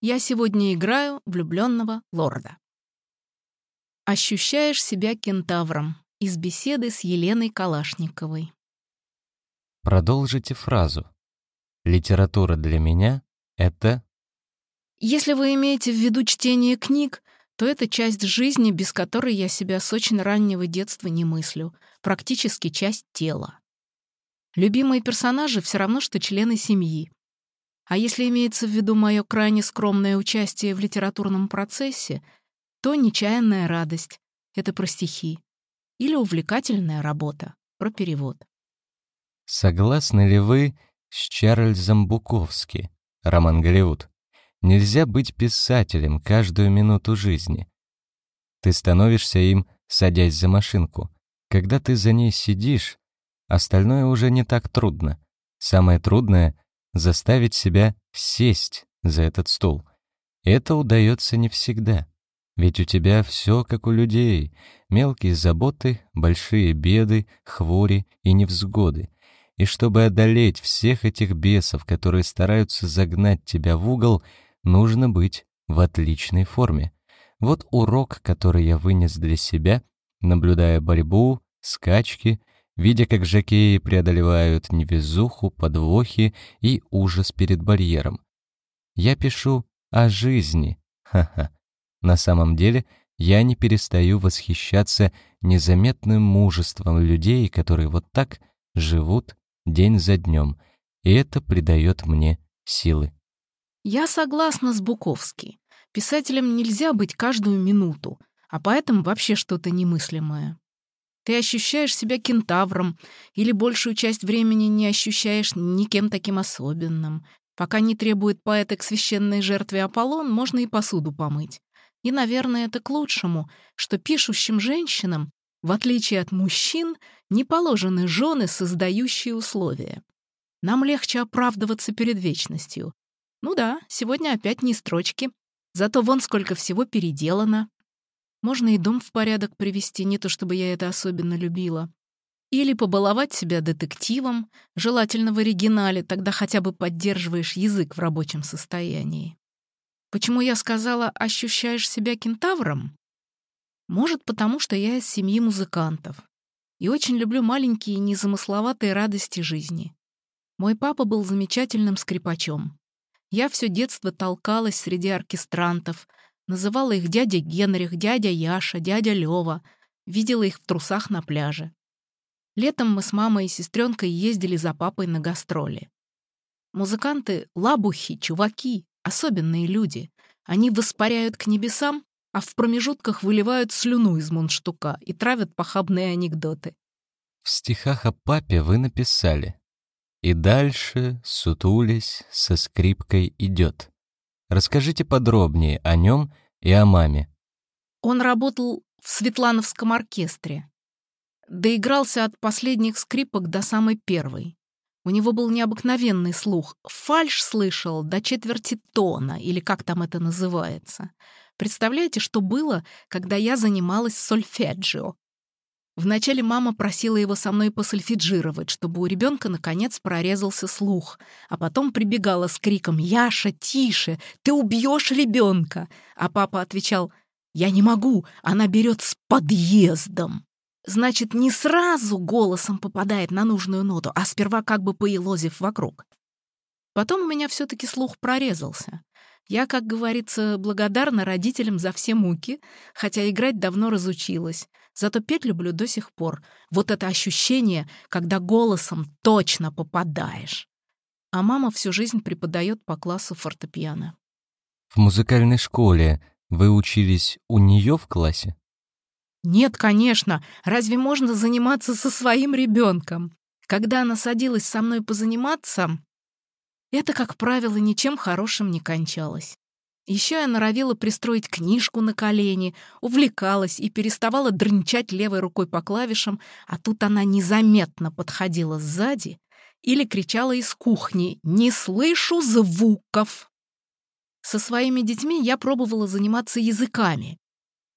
Я сегодня играю влюбленного лорда. Ощущаешь себя кентавром из беседы с Еленой Калашниковой. Продолжите фразу. Литература для меня — это... Если вы имеете в виду чтение книг, то это часть жизни, без которой я себя с очень раннего детства не мыслю, практически часть тела. Любимые персонажи все равно, что члены семьи. А если имеется в виду мое крайне скромное участие в литературном процессе, то нечаянная радость — это про стихи. Или увлекательная работа — про перевод. Согласны ли вы с Чарльзом Буковски, роман «Голливуд»? Нельзя быть писателем каждую минуту жизни. Ты становишься им, садясь за машинку. Когда ты за ней сидишь, остальное уже не так трудно. Самое трудное заставить себя сесть за этот стул. Это удается не всегда. Ведь у тебя все как у людей. Мелкие заботы, большие беды, хвори и невзгоды. И чтобы одолеть всех этих бесов, которые стараются загнать тебя в угол, нужно быть в отличной форме. Вот урок, который я вынес для себя, наблюдая борьбу, скачки видя, как жакеи преодолевают невезуху, подвохи и ужас перед барьером. Я пишу о жизни, ха-ха. На самом деле, я не перестаю восхищаться незаметным мужеством людей, которые вот так живут день за днем, и это придает мне силы. Я согласна с Буковски. Писателем нельзя быть каждую минуту, а поэтому вообще что-то немыслимое. Ты ощущаешь себя кентавром или большую часть времени не ощущаешь никем таким особенным. Пока не требует поэта к священной жертве Аполлон, можно и посуду помыть. И, наверное, это к лучшему, что пишущим женщинам, в отличие от мужчин, не положены жены, создающие условия. Нам легче оправдываться перед вечностью. Ну да, сегодня опять не строчки. Зато вон сколько всего переделано. Можно и дом в порядок привести, не то чтобы я это особенно любила. Или побаловать себя детективом, желательно в оригинале, тогда хотя бы поддерживаешь язык в рабочем состоянии. Почему я сказала «ощущаешь себя кентавром»? Может, потому что я из семьи музыкантов и очень люблю маленькие незамысловатые радости жизни. Мой папа был замечательным скрипачом. Я все детство толкалась среди оркестрантов, Называла их дядя Генрих, дядя Яша, дядя Лёва. Видела их в трусах на пляже. Летом мы с мамой и сестренкой ездили за папой на гастроли. Музыканты — лабухи, чуваки, особенные люди. Они воспаряют к небесам, а в промежутках выливают слюну из мундштука и травят похабные анекдоты. В стихах о папе вы написали «И дальше, сутулись, со скрипкой идет». Расскажите подробнее о нем и о маме. Он работал в Светлановском оркестре. Доигрался от последних скрипок до самой первой. У него был необыкновенный слух. Фальш слышал до четверти тона, или как там это называется. Представляете, что было, когда я занималась сольфеджио? Вначале мама просила его со мной посольфиджировать, чтобы у ребенка наконец прорезался слух, а потом прибегала с криком «Яша, тише! Ты убьешь ребенка!» А папа отвечал «Я не могу, она берет с подъездом!» Значит, не сразу голосом попадает на нужную ноту, а сперва как бы поелозив вокруг. Потом у меня все-таки слух прорезался. Я, как говорится, благодарна родителям за все муки, хотя играть давно разучилась. Зато петь люблю до сих пор. Вот это ощущение, когда голосом точно попадаешь. А мама всю жизнь преподает по классу фортепиано. В музыкальной школе вы учились у нее в классе? Нет, конечно. Разве можно заниматься со своим ребенком? Когда она садилась со мной позаниматься, это, как правило, ничем хорошим не кончалось. Еще я норовила пристроить книжку на колени, увлекалась и переставала дрынчать левой рукой по клавишам, а тут она незаметно подходила сзади или кричала из кухни «Не слышу звуков!». Со своими детьми я пробовала заниматься языками.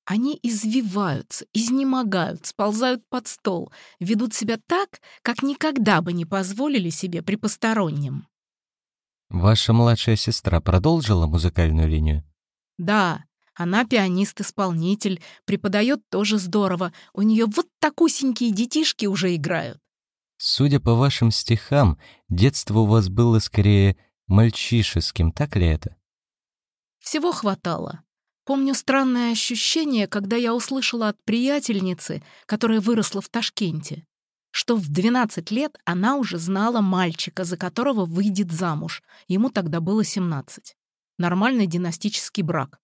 Они извиваются, изнемогают, сползают под стол, ведут себя так, как никогда бы не позволили себе при постороннем. Ваша младшая сестра продолжила музыкальную линию? Да, она пианист-исполнитель, преподает тоже здорово. У нее вот такусенькие детишки уже играют. Судя по вашим стихам, детство у вас было скорее мальчишеским, так ли это? Всего хватало. Помню странное ощущение, когда я услышала от приятельницы, которая выросла в Ташкенте, что в 12 лет она уже знала мальчика, за которого выйдет замуж. Ему тогда было 17. Нормальный династический брак.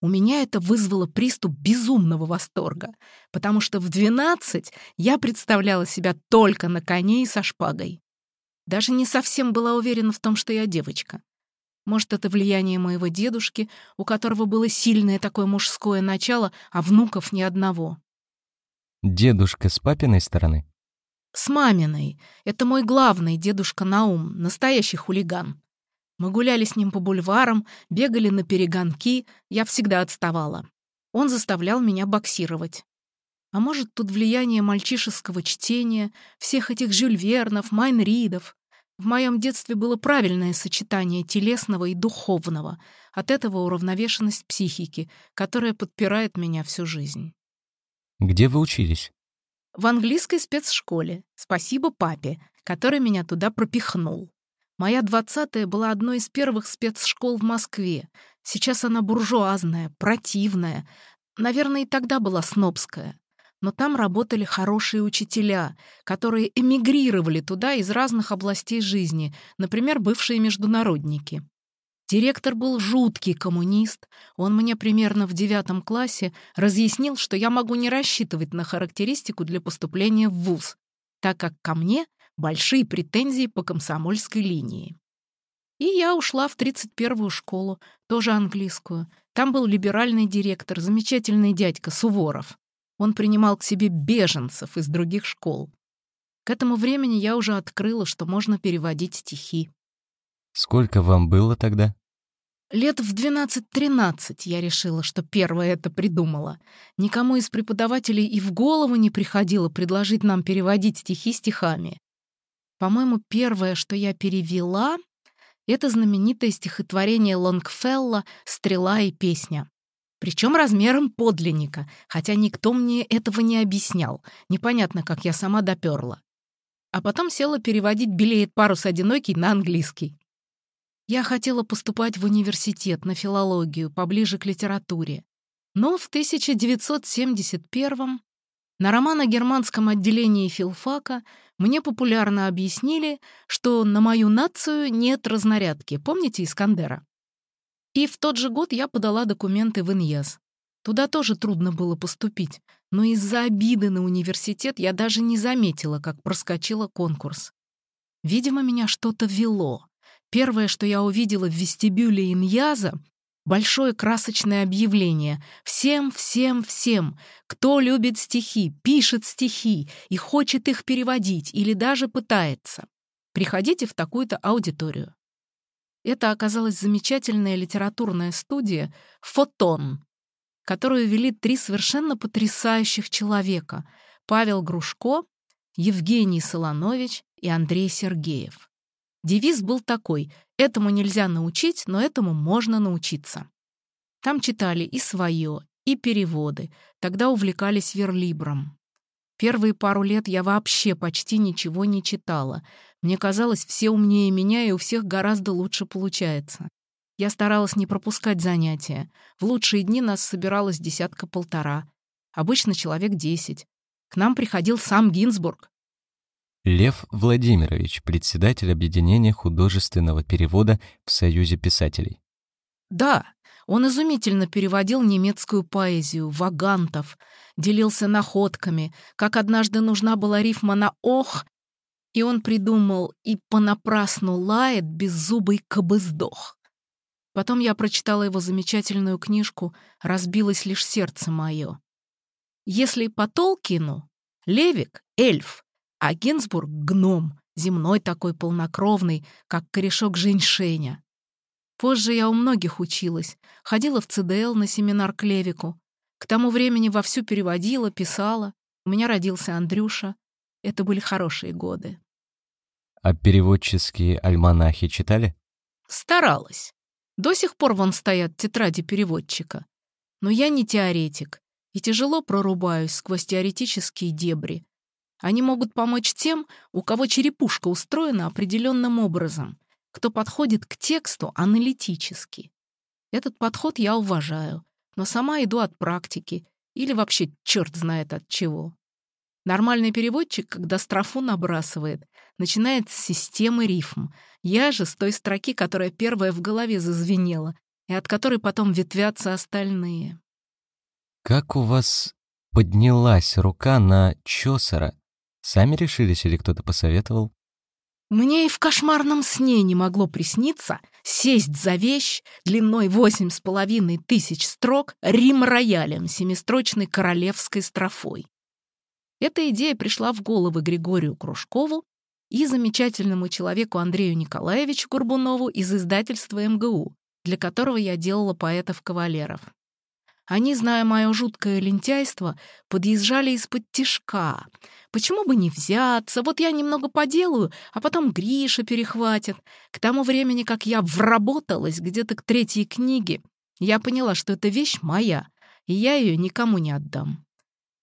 У меня это вызвало приступ безумного восторга, потому что в 12 я представляла себя только на коне и со шпагой. Даже не совсем была уверена в том, что я девочка. Может, это влияние моего дедушки, у которого было сильное такое мужское начало, а внуков ни одного. Дедушка с папиной стороны? С маминой. Это мой главный дедушка Наум, настоящий хулиган. Мы гуляли с ним по бульварам, бегали на перегонки, я всегда отставала. Он заставлял меня боксировать. А может, тут влияние мальчишеского чтения, всех этих Жюль Вернов, Майн Ридов. В моем детстве было правильное сочетание телесного и духовного, от этого уравновешенность психики, которая подпирает меня всю жизнь. Где вы учились? В английской спецшколе. Спасибо папе, который меня туда пропихнул. Моя двадцатая была одной из первых спецшкол в Москве. Сейчас она буржуазная, противная. Наверное, и тогда была снобская. Но там работали хорошие учителя, которые эмигрировали туда из разных областей жизни, например, бывшие международники. Директор был жуткий коммунист. Он мне примерно в девятом классе разъяснил, что я могу не рассчитывать на характеристику для поступления в ВУЗ, так как ко мне большие претензии по комсомольской линии. И я ушла в 31-ю школу, тоже английскую. Там был либеральный директор, замечательный дядька Суворов. Он принимал к себе беженцев из других школ. К этому времени я уже открыла, что можно переводить стихи. Сколько вам было тогда? Лет в 12-13 я решила, что первое это придумала. Никому из преподавателей и в голову не приходило предложить нам переводить стихи стихами. По-моему, первое, что я перевела, это знаменитое стихотворение Лонгфелла «Стрела и песня». Причем размером подлинника, хотя никто мне этого не объяснял. Непонятно, как я сама доперла. А потом села переводить «Белеет парус одинокий» на английский. Я хотела поступать в университет на филологию, поближе к литературе. Но в 1971 на романо-германском отделении филфака мне популярно объяснили, что на мою нацию нет разнарядки, помните Искандера? И в тот же год я подала документы в Иньяз. Туда тоже трудно было поступить, но из-за обиды на университет я даже не заметила, как проскочила конкурс. Видимо, меня что-то вело. Первое, что я увидела в вестибюле Иньяза, большое красочное объявление. Всем, всем, всем, кто любит стихи, пишет стихи и хочет их переводить или даже пытается. Приходите в такую-то аудиторию. Это оказалась замечательная литературная студия «Фотон», которую вели три совершенно потрясающих человека — Павел Грушко, Евгений Солонович и Андрей Сергеев. Девиз был такой «Этому нельзя научить, но этому можно научиться». Там читали и свое, и переводы, тогда увлекались верлибром. Первые пару лет я вообще почти ничего не читала. Мне казалось, все умнее меня, и у всех гораздо лучше получается. Я старалась не пропускать занятия. В лучшие дни нас собиралось десятка-полтора. Обычно человек десять. К нам приходил сам Гинзбург. Лев Владимирович, председатель объединения художественного перевода в Союзе писателей. Да, он изумительно переводил немецкую поэзию, вагантов, делился находками, как однажды нужна была рифма на «ох», и он придумал «и понапрасну лает беззубый кобыздох». Потом я прочитала его замечательную книжку «Разбилось лишь сердце мое». Если по Толкину, Левик — эльф, а Гинзбург — гном, земной такой полнокровный, как корешок женьшеня. Позже я у многих училась, ходила в ЦДЛ на семинар к Левику. К тому времени вовсю переводила, писала. У меня родился Андрюша. Это были хорошие годы. А переводческие альманахи читали? Старалась. До сих пор вон стоят тетради переводчика. Но я не теоретик и тяжело прорубаюсь сквозь теоретические дебри. Они могут помочь тем, у кого черепушка устроена определенным образом, кто подходит к тексту аналитически. Этот подход я уважаю, но сама иду от практики или вообще черт знает от чего. Нормальный переводчик, когда строфу набрасывает, начинает с системы рифм. Я же с той строки, которая первая в голове зазвенела, и от которой потом ветвятся остальные. Как у вас поднялась рука на Чосера? Сами решились или кто-то посоветовал? Мне и в кошмарном сне не могло присниться сесть за вещь длиной восемь с половиной тысяч строк рим-роялем семистрочной королевской строфой. Эта идея пришла в голову Григорию Кружкову и замечательному человеку Андрею Николаевичу Горбунову из издательства МГУ, для которого я делала поэтов-кавалеров. Они, зная мое жуткое лентяйство, подъезжали из-под тишка. Почему бы не взяться? Вот я немного поделаю, а потом Гриша перехватит. К тому времени, как я вработалась где-то к третьей книге, я поняла, что эта вещь моя, и я ее никому не отдам.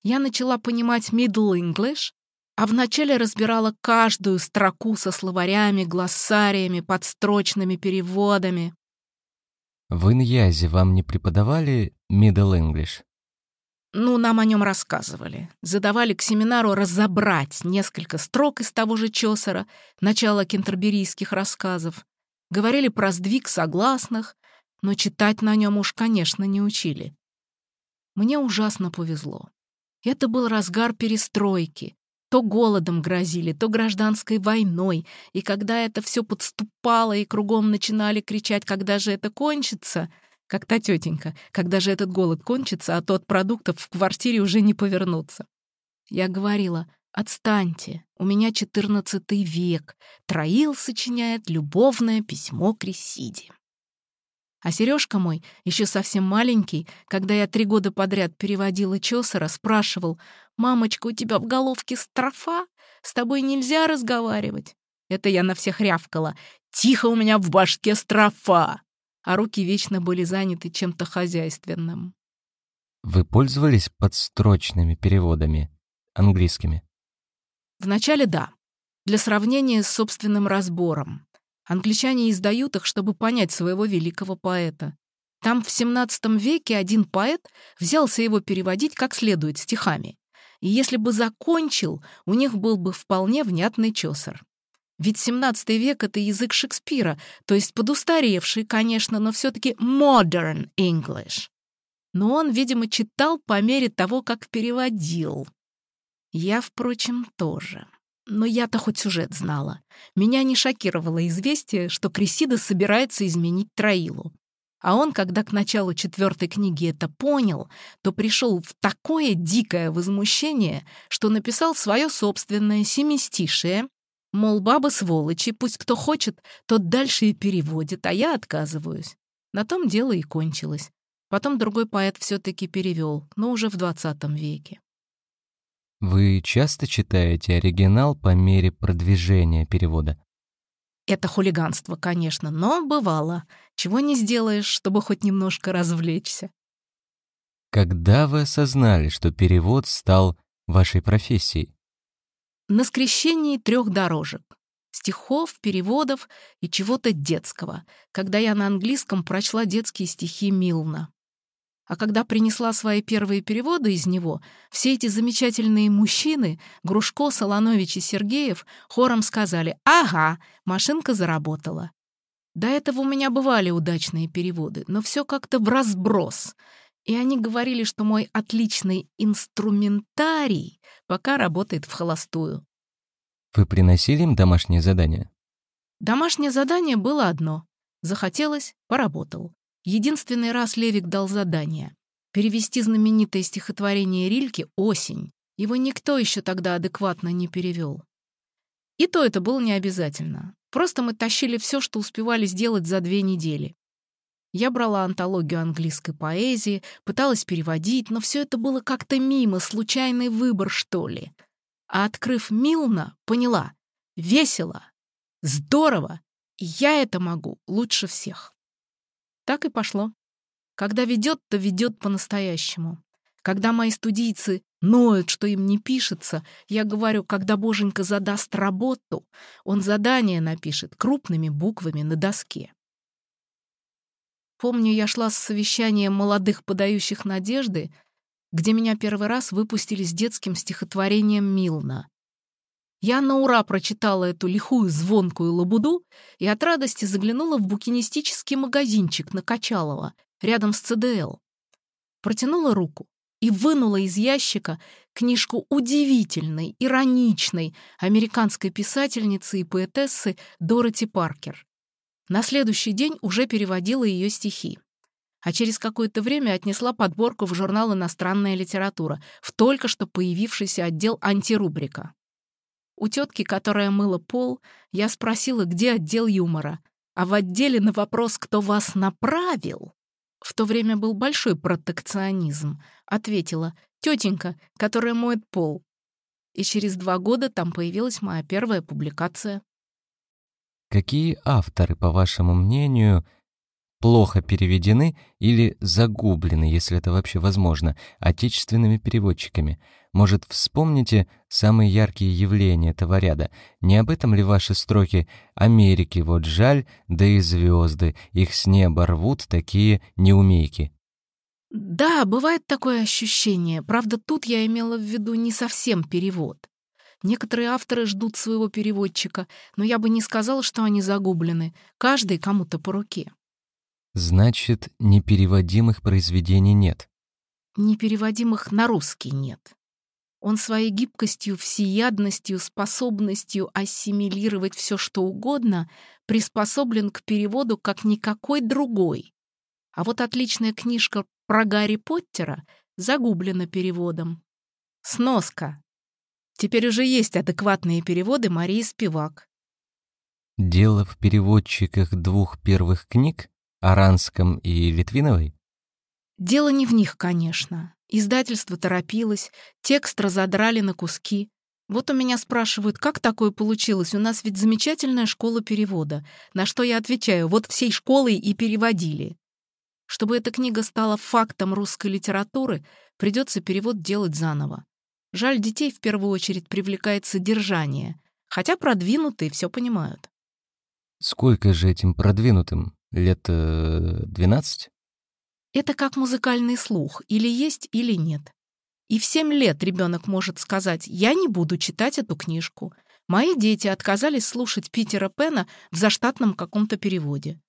Я начала понимать Middle English, а вначале разбирала каждую строку со словарями, глоссариями, подстрочными переводами. В Иньязе вам не преподавали Middle English? Ну, нам о нем рассказывали. Задавали к семинару разобрать несколько строк из того же Чосера, начала кентерберийских рассказов. Говорили про сдвиг согласных, но читать на нем уж, конечно, не учили. Мне ужасно повезло. Это был разгар перестройки. То голодом грозили, то гражданской войной. И когда это все подступало, и кругом начинали кричать, когда же это кончится, как та тетенька, когда же этот голод кончится, а то от продуктов в квартире уже не повернуться. Я говорила, отстаньте, у меня четырнадцатый век. Троил сочиняет любовное письмо к. А Сережка мой, еще совсем маленький, когда я три года подряд переводила Чосера, спрашивал, «Мамочка, у тебя в головке строфа? С тобой нельзя разговаривать?» Это я на всех рявкала. «Тихо, у меня в башке строфа!» А руки вечно были заняты чем-то хозяйственным. Вы пользовались подстрочными переводами, английскими? Вначале да, для сравнения с собственным разбором. Англичане издают их, чтобы понять своего великого поэта. Там в XVII веке один поэт взялся его переводить как следует стихами. И если бы закончил, у них был бы вполне внятный чосер. Ведь XVII век — это язык Шекспира, то есть подустаревший, конечно, но все-таки modern English. Но он, видимо, читал по мере того, как переводил. Я, впрочем, тоже. Но я-то хоть сюжет знала. Меня не шокировало известие, что Крисида собирается изменить Троилу. А он, когда к началу четвертой книги это понял, то пришел в такое дикое возмущение, что написал свое собственное семистишее, мол, баба сволочи, пусть кто хочет, тот дальше и переводит, а я отказываюсь. На том дело и кончилось. Потом другой поэт все-таки перевел, но уже в двадцатом веке. Вы часто читаете оригинал по мере продвижения перевода? Это хулиганство, конечно, но бывало. Чего не сделаешь, чтобы хоть немножко развлечься. Когда вы осознали, что перевод стал вашей профессией? На скрещении трех дорожек. Стихов, переводов и чего-то детского, когда я на английском прочла детские стихи Милна. А когда принесла свои первые переводы из него, все эти замечательные мужчины, Грушко, Солонович и Сергеев, хором сказали «Ага, машинка заработала». До этого у меня бывали удачные переводы, но все как-то в разброс. И они говорили, что мой отличный инструментарий пока работает в холостую. Вы приносили им домашнее задание? Домашнее задание было одно. Захотелось — поработал. Единственный раз Левик дал задание — перевести знаменитое стихотворение Рильки «Осень». Его никто еще тогда адекватно не перевел. И то это было не обязательно. Просто мы тащили все, что успевали сделать за две недели. Я брала антологию английской поэзии, пыталась переводить, но все это было как-то мимо, случайный выбор, что ли. А открыв Милна, поняла — весело, здорово Я это могу лучше всех. Так и пошло. Когда ведет, то ведет по-настоящему. Когда мои студийцы ноют, что им не пишется, я говорю, когда Боженька задаст работу, он задание напишет крупными буквами на доске. Помню, я шла с совещанием молодых подающих надежды, где меня первый раз выпустили с детским стихотворением Милна. Я на ура прочитала эту лихую звонкую лабуду и от радости заглянула в букинистический магазинчик на Качалова, рядом с ЦДЛ. Протянула руку и вынула из ящика книжку удивительной, ироничной американской писательницы и поэтессы Дороти Паркер. На следующий день уже переводила ее стихи. А через какое-то время отнесла подборку в журнал «Иностранная литература» в только что появившийся отдел антирубрика. У тетки, которая мыла пол, я спросила, где отдел юмора, а в отделе на вопрос «Кто вас направил?» В то время был большой протекционизм. Ответила «Тетенька, которая моет пол». И через два года там появилась моя первая публикация. Какие авторы, по вашему мнению, плохо переведены или загублены, если это вообще возможно, отечественными переводчиками? Может, вспомните самые яркие явления этого ряда? Не об этом ли ваши строки «Америки вот жаль, да и звезды, их с неба рвут такие неумейки»? Да, бывает такое ощущение. Правда, тут я имела в виду не совсем перевод. Некоторые авторы ждут своего переводчика, но я бы не сказала, что они загублены. Каждый кому-то по руке. Значит, непереводимых произведений нет. Непереводимых на русский нет. Он своей гибкостью, всеядностью, способностью ассимилировать все, что угодно, приспособлен к переводу как никакой другой. А вот отличная книжка про Гарри Поттера загублена переводом. Сноска. Теперь уже есть адекватные переводы Марии Спивак. Дело в переводчиках двух первых книг? Аранском и Литвиновой? Дело не в них, конечно. Издательство торопилось, текст разодрали на куски. Вот у меня спрашивают, как такое получилось? У нас ведь замечательная школа перевода. На что я отвечаю, вот всей школой и переводили. Чтобы эта книга стала фактом русской литературы, придется перевод делать заново. Жаль, детей в первую очередь привлекает содержание, хотя продвинутые все понимают. Сколько же этим продвинутым? Лет э, двенадцать? Это как музыкальный слух, или есть, или нет. И в семь лет ребенок может сказать «я не буду читать эту книжку». Мои дети отказались слушать Питера Пена в заштатном каком-то переводе.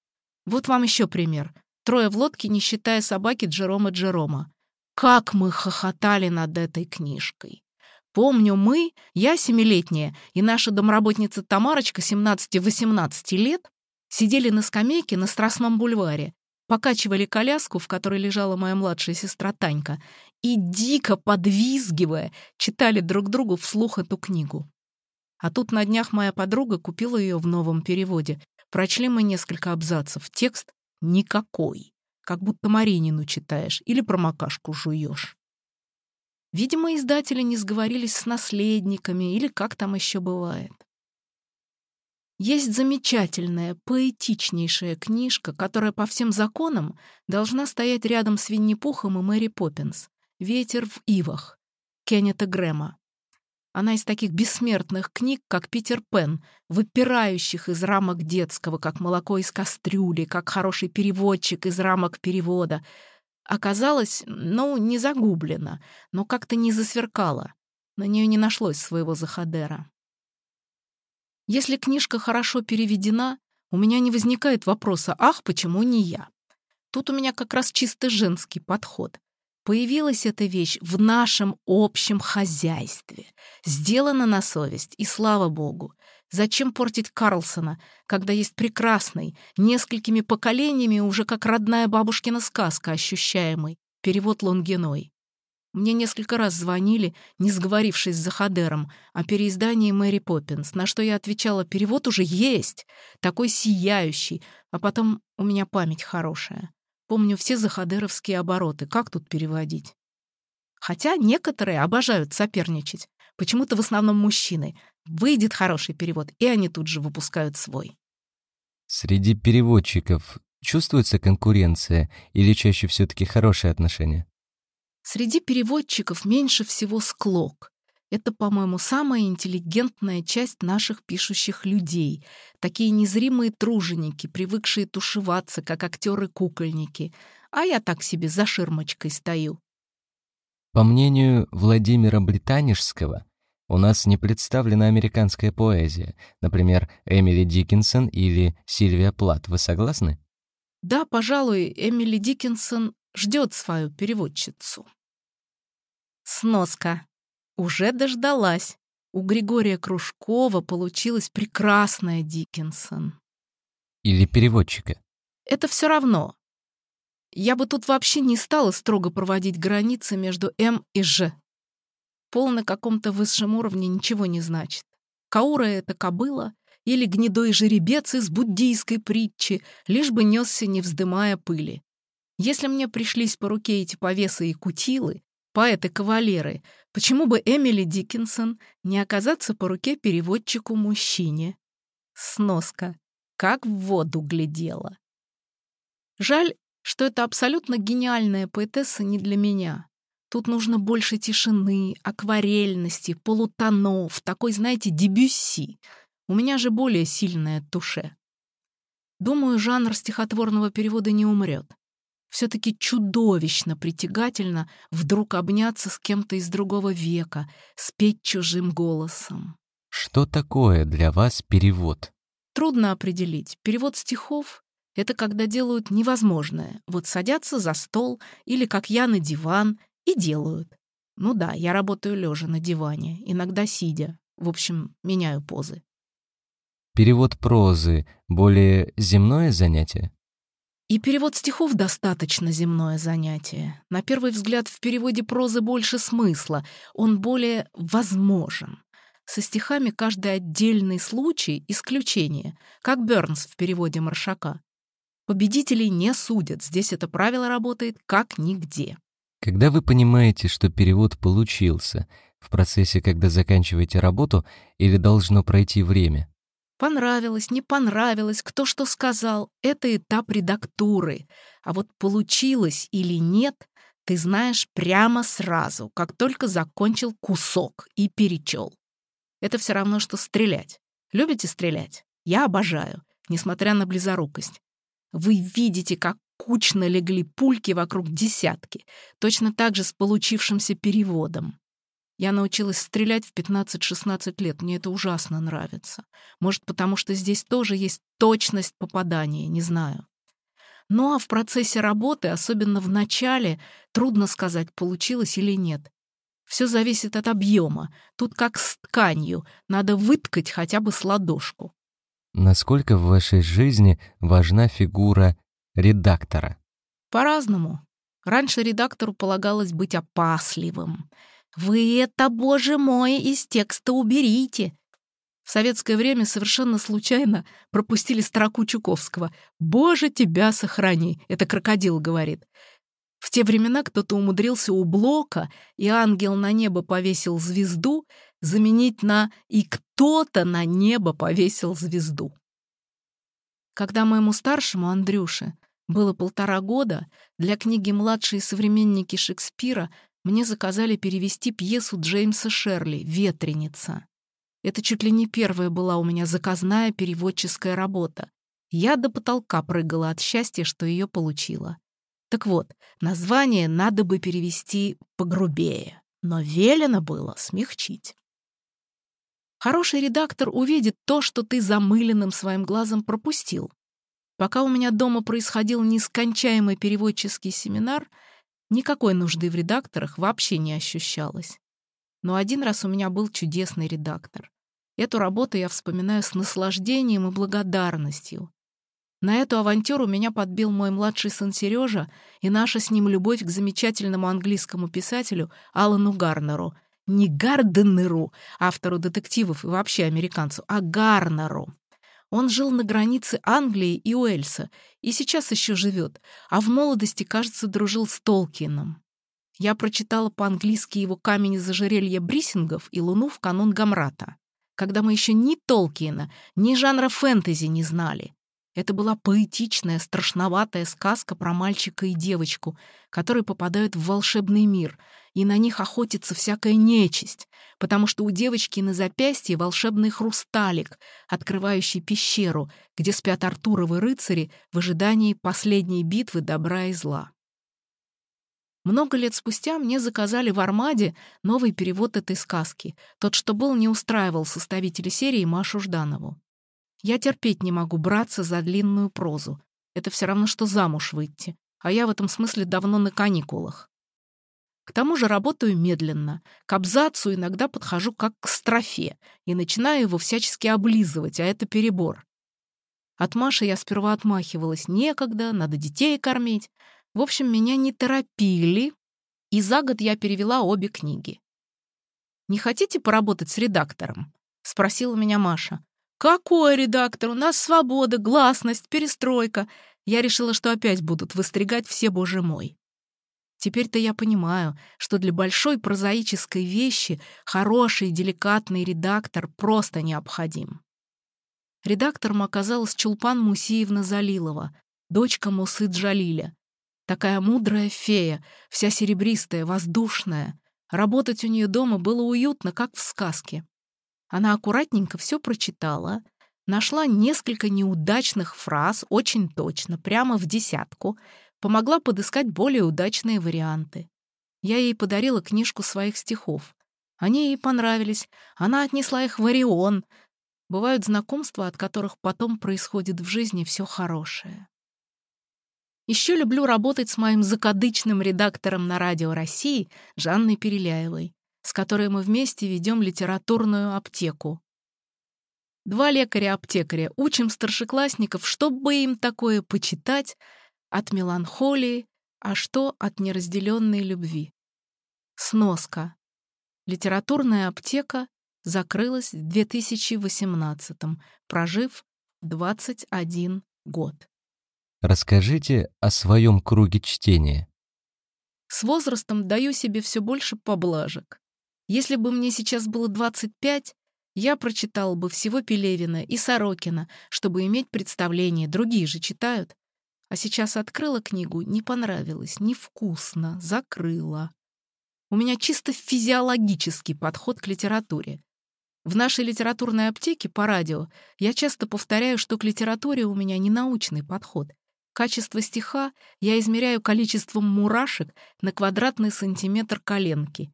Вот вам еще пример. Трое в лодке, не считая собаки Джерома Джерома. Как мы хохотали над этой книжкой. Помню, мы, я семилетняя, и наша домработница Тамарочка, 17-18 лет, Сидели на скамейке на Страстном бульваре, покачивали коляску, в которой лежала моя младшая сестра Танька, и, дико подвизгивая, читали друг другу вслух эту книгу. А тут на днях моя подруга купила ее в новом переводе. Прочли мы несколько абзацев. Текст никакой. Как будто Маринину читаешь или про макашку жуешь. Видимо, издатели не сговорились с наследниками или как там еще бывает. Есть замечательная, поэтичнейшая книжка, которая по всем законам должна стоять рядом с Винни-Пухом и Мэри Поппинс «Ветер в ивах» Кеннета Грэма. Она из таких бессмертных книг, как «Питер Пен», выпирающих из рамок детского, как молоко из кастрюли, как хороший переводчик из рамок перевода. Оказалась, ну, не загублена, но как-то не засверкала. На нее не нашлось своего заходера. Если книжка хорошо переведена, у меня не возникает вопроса «Ах, почему не я?». Тут у меня как раз чисто женский подход. Появилась эта вещь в нашем общем хозяйстве. Сделана на совесть, и слава богу. Зачем портить Карлсона, когда есть прекрасный, несколькими поколениями уже как родная бабушкина сказка ощущаемый, перевод Лонгиной? Мне несколько раз звонили, не сговорившись с Захадером, о переиздании Мэри Поппинс, на что я отвечала, перевод уже есть, такой сияющий, а потом у меня память хорошая. Помню все захадеровские обороты, как тут переводить? Хотя некоторые обожают соперничать, почему-то в основном мужчины. Выйдет хороший перевод, и они тут же выпускают свой. Среди переводчиков чувствуется конкуренция или чаще все-таки хорошие отношения? Среди переводчиков меньше всего склок. Это, по-моему, самая интеллигентная часть наших пишущих людей. Такие незримые труженики, привыкшие тушеваться, как актеры-кукольники. А я так себе за ширмочкой стою. По мнению Владимира Британишского, у нас не представлена американская поэзия, например, Эмили Диккенсон или Сильвия Плат. Вы согласны? Да, пожалуй, Эмили Диккенсон ждет свою переводчицу. Сноска. Уже дождалась. У Григория Кружкова получилась прекрасная Диккенсон. Или переводчика. Это все равно. Я бы тут вообще не стала строго проводить границы между М и Ж. Пол на каком-то высшем уровне ничего не значит. Каура — это кобыла или гнедой жеребец из буддийской притчи, лишь бы несся, не вздымая пыли. Если мне пришлись по руке эти повесы и кутилы, поэты-кавалеры, почему бы Эмили Диккенсон не оказаться по руке переводчику-мужчине? Сноска. Как в воду глядела. Жаль, что это абсолютно гениальная поэтесса не для меня. Тут нужно больше тишины, акварельности, полутонов, такой, знаете, дебюсси. У меня же более сильная туше. Думаю, жанр стихотворного перевода не умрет. Все-таки чудовищно притягательно вдруг обняться с кем-то из другого века, спеть чужим голосом. Что такое для вас перевод? Трудно определить. Перевод стихов — это когда делают невозможное. Вот садятся за стол или, как я, на диван и делают. Ну да, я работаю лежа на диване, иногда сидя. В общем, меняю позы. Перевод прозы — более земное занятие? И перевод стихов достаточно земное занятие. На первый взгляд, в переводе прозы больше смысла, он более возможен. Со стихами каждый отдельный случай — исключение, как Бёрнс в переводе Маршака. Победителей не судят, здесь это правило работает как нигде. Когда вы понимаете, что перевод получился, в процессе, когда заканчиваете работу, или должно пройти время? Понравилось, не понравилось, кто что сказал — это этап редактуры. А вот получилось или нет, ты знаешь прямо сразу, как только закончил кусок и перечел. Это все равно, что стрелять. Любите стрелять? Я обожаю, несмотря на близорукость. Вы видите, как кучно легли пульки вокруг десятки, точно так же с получившимся переводом. Я научилась стрелять в 15-16 лет, мне это ужасно нравится. Может, потому что здесь тоже есть точность попадания, не знаю. Ну а в процессе работы, особенно в начале, трудно сказать, получилось или нет. Все зависит от объема. Тут как с тканью, надо выткать хотя бы с ладошку. Насколько в вашей жизни важна фигура редактора? По-разному. Раньше редактору полагалось быть опасливым. «Вы это, боже мой, из текста уберите!» В советское время совершенно случайно пропустили строку Чуковского «Боже, тебя сохрани!» — это крокодил говорит. В те времена кто-то умудрился у Блока, и ангел на небо повесил звезду, заменить на «и кто-то на небо повесил звезду». Когда моему старшему Андрюше было полтора года, для книги «Младшие современники Шекспира» мне заказали перевести пьесу Джеймса Шерли «Ветреница». Это чуть ли не первая была у меня заказная переводческая работа. Я до потолка прыгала от счастья, что ее получила. Так вот, название надо бы перевести погрубее, но велено было смягчить. Хороший редактор увидит то, что ты замыленным своим глазом пропустил. Пока у меня дома происходил нескончаемый переводческий семинар — Никакой нужды в редакторах вообще не ощущалось. Но один раз у меня был чудесный редактор. Эту работу я вспоминаю с наслаждением и благодарностью. На эту авантюру меня подбил мой младший сын Сережа и наша с ним любовь к замечательному английскому писателю Алану Гарнеру. Не Гарденеру, автору детективов и вообще американцу, а Гарнеру. Он жил на границе Англии и Уэльса, и сейчас еще живет, а в молодости, кажется, дружил с Толкином. Я прочитала по-английски его «Камень из ожерелья Брисингов» и «Луну в канун Гамрата», когда мы еще ни Толкина, ни жанра фэнтези не знали. Это была поэтичная, страшноватая сказка про мальчика и девочку, которые попадают в волшебный мир, и на них охотится всякая нечисть, потому что у девочки на запястье волшебный хрусталик, открывающий пещеру, где спят Артуровы рыцари в ожидании последней битвы добра и зла. Много лет спустя мне заказали в «Армаде» новый перевод этой сказки. Тот, что был, не устраивал составителя серии Машу Жданову. Я терпеть не могу браться за длинную прозу. Это все равно, что замуж выйти. А я в этом смысле давно на каникулах. К тому же работаю медленно. К абзацу иногда подхожу как к строфе и начинаю его всячески облизывать, а это перебор. От Маши я сперва отмахивалась. Некогда, надо детей кормить. В общем, меня не торопили, и за год я перевела обе книги. «Не хотите поработать с редактором?» — спросила меня Маша. «Какой редактор? У нас свобода, гласность, перестройка». Я решила, что опять будут выстригать все, боже мой. Теперь-то я понимаю, что для большой прозаической вещи хороший, деликатный редактор просто необходим. Редактором оказалась Чулпан Мусиевна Залилова, дочка Мусы Джалиля. Такая мудрая фея, вся серебристая, воздушная. Работать у нее дома было уютно, как в сказке. Она аккуратненько все прочитала, нашла несколько неудачных фраз очень точно, прямо в десятку, помогла подыскать более удачные варианты. Я ей подарила книжку своих стихов. Они ей понравились, она отнесла их в Орион. Бывают знакомства, от которых потом происходит в жизни все хорошее. Еще люблю работать с моим закадычным редактором на Радио России Жанной Переляевой с которой мы вместе ведем литературную аптеку. Два лекаря-аптекаря учим старшеклассников, чтобы им такое почитать от меланхолии, а что от неразделенной любви. Сноска. Литературная аптека закрылась в 2018 прожив 21 год. Расскажите о своем круге чтения. С возрастом даю себе все больше поблажек. Если бы мне сейчас было 25, я прочитал бы всего Пелевина и Сорокина, чтобы иметь представление, другие же читают. А сейчас открыла книгу, не понравилось, невкусно, закрыла. У меня чисто физиологический подход к литературе. В нашей литературной аптеке по радио я часто повторяю, что к литературе у меня не научный подход. Качество стиха я измеряю количеством мурашек на квадратный сантиметр коленки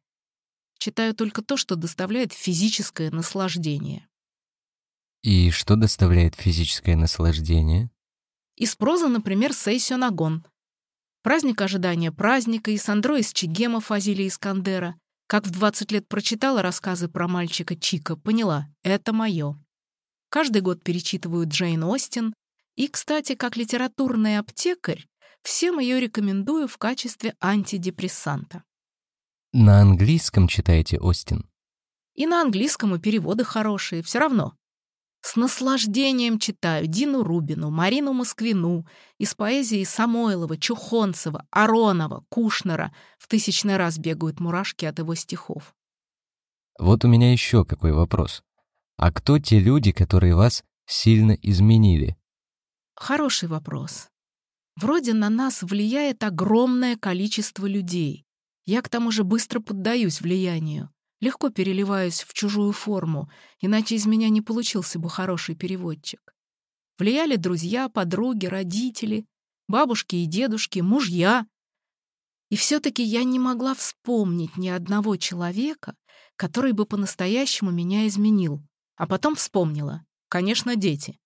Читаю только то, что доставляет физическое наслаждение. И что доставляет физическое наслаждение? Из прозы, например, Сейсёнагон. Праздник ожидания праздника и Сандро из Чигема Фазили Искандера. Как в 20 лет прочитала рассказы про мальчика Чика, поняла — это мое. Каждый год перечитываю Джейн Остин. И, кстати, как литературный аптекарь, всем ее рекомендую в качестве антидепрессанта. На английском читаете, Остин? И на английском и переводы хорошие, все равно. С наслаждением читаю Дину Рубину, Марину Москвину, из поэзии Самойлова, Чухонцева, Аронова, Кушнера. В тысячный раз бегают мурашки от его стихов. Вот у меня еще какой вопрос. А кто те люди, которые вас сильно изменили? Хороший вопрос. Вроде на нас влияет огромное количество людей. Я к тому же быстро поддаюсь влиянию, легко переливаюсь в чужую форму, иначе из меня не получился бы хороший переводчик. Влияли друзья, подруги, родители, бабушки и дедушки, мужья. И все-таки я не могла вспомнить ни одного человека, который бы по-настоящему меня изменил. А потом вспомнила. Конечно, дети.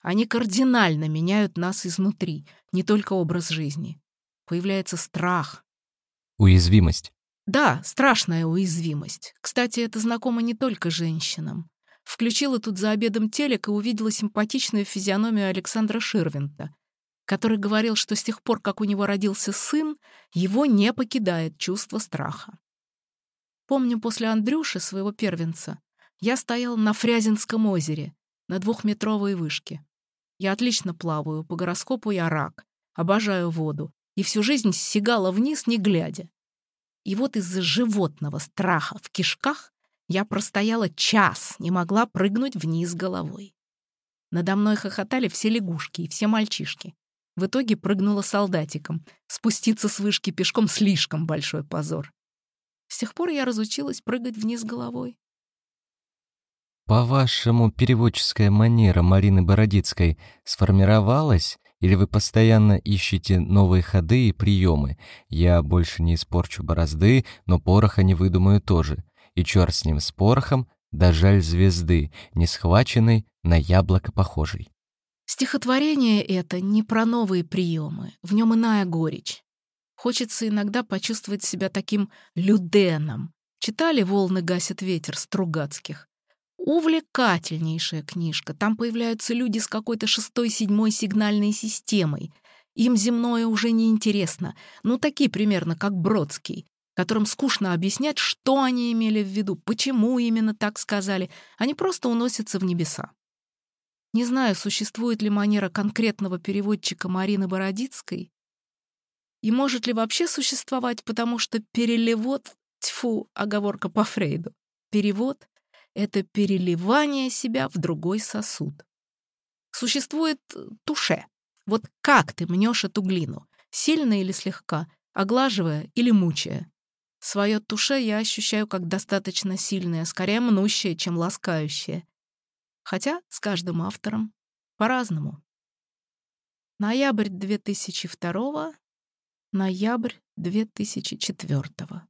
Они кардинально меняют нас изнутри, не только образ жизни. Появляется страх, Уязвимость. Да, страшная уязвимость. Кстати, это знакомо не только женщинам. Включила тут за обедом телек и увидела симпатичную физиономию Александра Ширвинта, который говорил, что с тех пор, как у него родился сын, его не покидает чувство страха. Помню, после Андрюши, своего первенца, я стоял на Фрязинском озере, на двухметровой вышке. Я отлично плаваю, по гороскопу я рак, обожаю воду, и всю жизнь сигала вниз, не глядя. И вот из-за животного страха в кишках я простояла час, не могла прыгнуть вниз головой. Надо мной хохотали все лягушки и все мальчишки. В итоге прыгнула солдатиком. Спуститься с вышки пешком слишком большой позор. С тех пор я разучилась прыгать вниз головой. По-вашему, переводческая манера Марины Бородицкой сформировалась, или вы постоянно ищете новые ходы и приемы? Я больше не испорчу борозды, но пороха не выдумаю тоже. И черт с ним, с порохом, да жаль звезды, не схваченной, на яблоко похожей. Стихотворение это не про новые приемы, в нем иная горечь. Хочется иногда почувствовать себя таким люденом. Читали «Волны гасят ветер» Стругацких? Увлекательнейшая книжка. Там появляются люди с какой-то шестой-седьмой сигнальной системой. Им земное уже не интересно. Ну, такие примерно, как Бродский, которым скучно объяснять, что они имели в виду, почему именно так сказали. Они просто уносятся в небеса. Не знаю, существует ли манера конкретного переводчика Марины Бородицкой, и может ли вообще существовать, потому что перелевод, тьфу, оговорка по Фрейду, перевод это переливание себя в другой сосуд. Существует э, туше. Вот как ты мнешь эту глину? Сильно или слегка? Оглаживая или мучая? Свое туше я ощущаю как достаточно сильное, скорее мнущее, чем ласкающее. Хотя с каждым автором по-разному. Ноябрь 2002, ноябрь 2004.